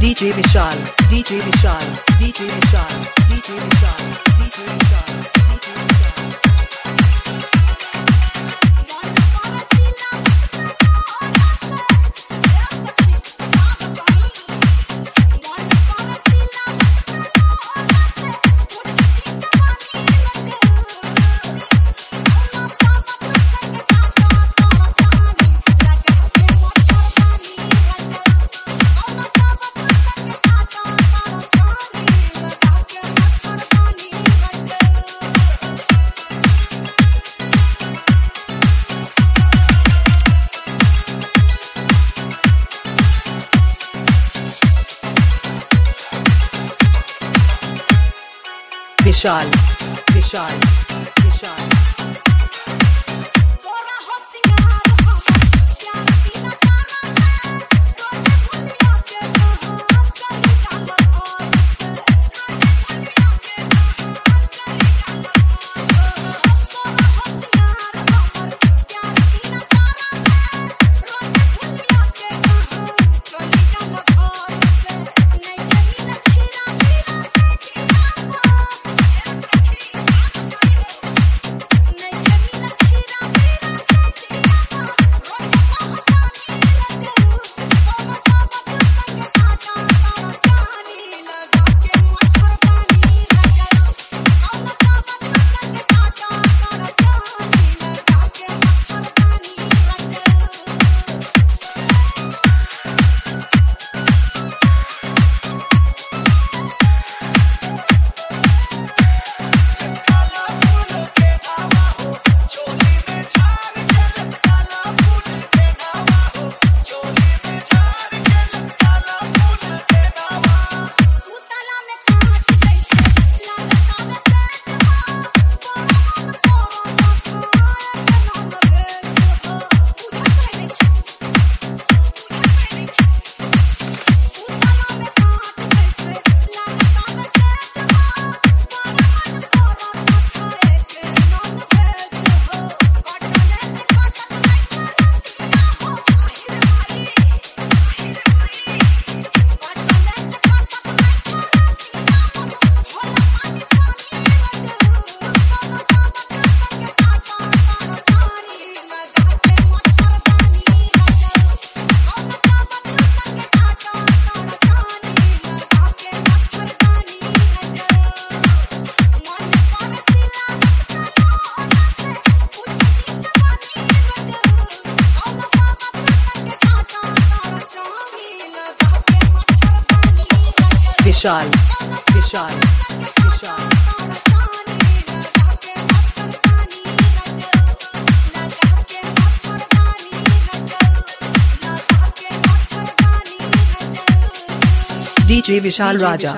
DJ Vishal, DJ Vishal, DJ Vishal, DJ Vishal, DJ Vishal, DJ Vishal. Vishal, Vishal, Vishal, Vishal, Vishal. DJ Vishal Raja.